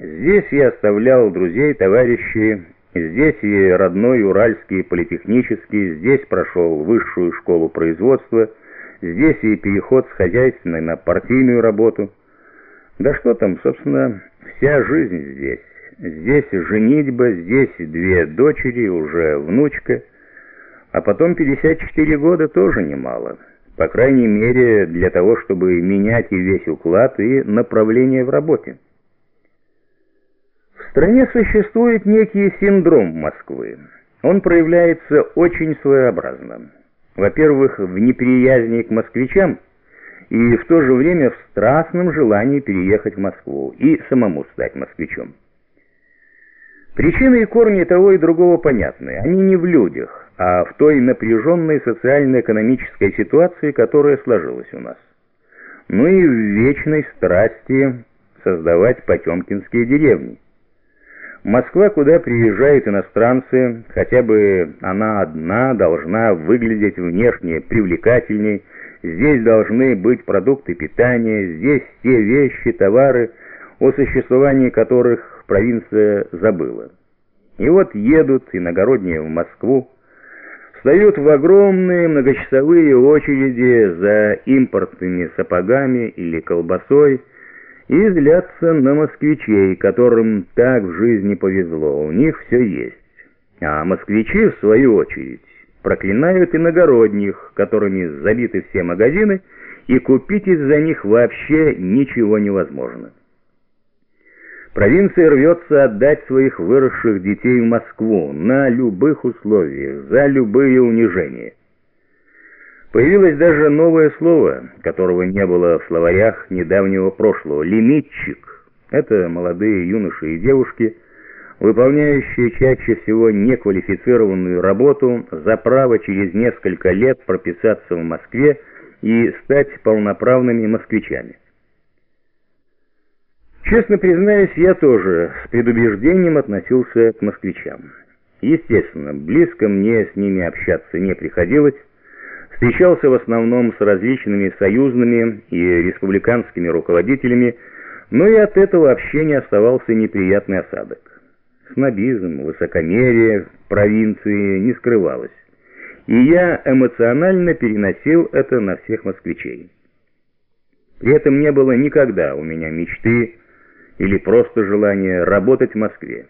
Здесь я оставлял друзей, товарищей, здесь и родной Уральский политехнический, здесь прошел высшую школу производства, здесь и переход с хозяйственной на партийную работу. Да что там, собственно, вся жизнь здесь. Здесь женитьба, здесь две дочери, уже внучка, а потом 54 года тоже немало. По крайней мере, для того, чтобы менять и весь уклад, и направление в работе. В стране существует некий синдром Москвы. Он проявляется очень своеобразно. Во-первых, в неприязни к москвичам и в то же время в страстном желании переехать в Москву и самому стать москвичом. Причины и корни того и другого понятны. Они не в людях, а в той напряженной социально-экономической ситуации, которая сложилась у нас. Ну и в вечной страсти создавать потемкинские деревни. Москва, куда приезжают иностранцы, хотя бы она одна должна выглядеть внешне привлекательней, здесь должны быть продукты питания, здесь те вещи, товары, о существовании которых провинция забыла. И вот едут иногородние в Москву, встают в огромные многочасовые очереди за импортными сапогами или колбасой, и злятся на москвичей, которым так в жизни повезло, у них все есть. А москвичи, в свою очередь, проклинают иногородних, которыми забиты все магазины, и купить из-за них вообще ничего невозможно. Провинция рвется отдать своих выросших детей в Москву на любых условиях, за любые унижения. Появилось даже новое слово, которого не было в словарях недавнего прошлого – «лимитчик». Это молодые юноши и девушки, выполняющие чаще всего неквалифицированную работу за право через несколько лет прописаться в Москве и стать полноправными москвичами. Честно признаюсь, я тоже с предубеждением относился к москвичам. Естественно, близко мне с ними общаться не приходилось, Встречался в основном с различными союзными и республиканскими руководителями, но и от этого общения оставался неприятный осадок. Снобизм, высокомерие в провинции не скрывалось, и я эмоционально переносил это на всех москвичей. При этом не было никогда у меня мечты или просто желания работать в Москве.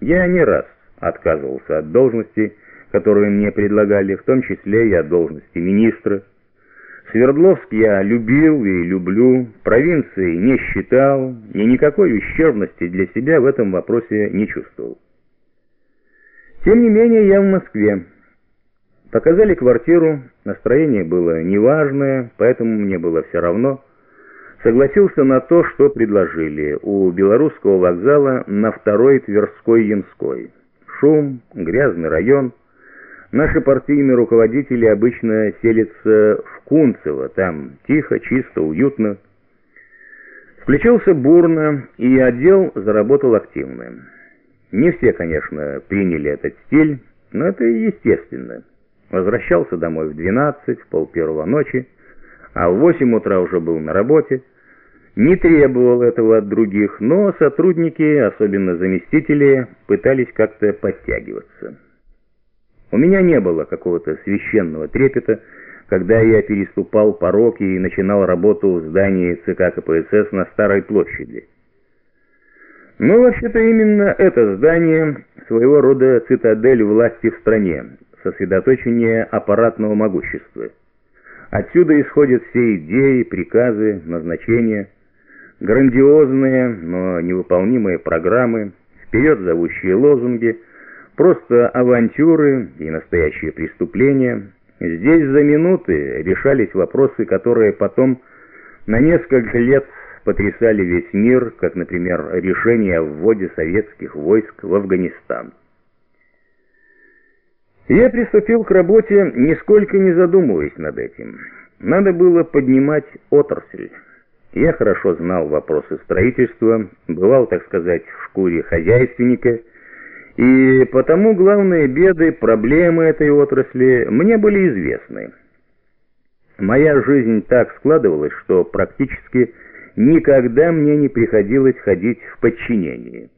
Я не раз отказывался от должности, которые мне предлагали, в том числе и от должности министра. Свердловск я любил и люблю, провинции не считал, и никакой ущербности для себя в этом вопросе не чувствовал. Тем не менее, я в Москве. Показали квартиру, настроение было неважное, поэтому мне было все равно. Согласился на то, что предложили у Белорусского вокзала на второй Тверской-Янской. Шум, грязный район – Наши партийные руководители обычно селятся в Кунцево, там тихо, чисто, уютно. Включился бурно, и отдел заработал активно. Не все, конечно, приняли этот стиль, но это естественно. Возвращался домой в 12, в полпервого ночи, а в 8 утра уже был на работе. Не требовал этого от других, но сотрудники, особенно заместители, пытались как-то подтягиваться. У меня не было какого-то священного трепета, когда я переступал порог и начинал работу в здании ЦК КПСС на Старой площади. Но вообще-то именно это здание своего рода цитадель власти в стране, сосредоточение аппаратного могущества. Отсюда исходят все идеи, приказы, назначения, грандиозные, но невыполнимые программы, вперед зовущие лозунги – Просто авантюры и настоящие преступления. Здесь за минуты решались вопросы, которые потом на несколько лет потрясали весь мир, как, например, решение о вводе советских войск в Афганистан. Я приступил к работе, нисколько не задумываясь над этим. Надо было поднимать отрасль. Я хорошо знал вопросы строительства, бывал, так сказать, в шкуре хозяйственника – и потому главные беды, проблемы этой отрасли мне были известны. Моя жизнь так складывалась, что практически никогда мне не приходилось ходить в подчинение.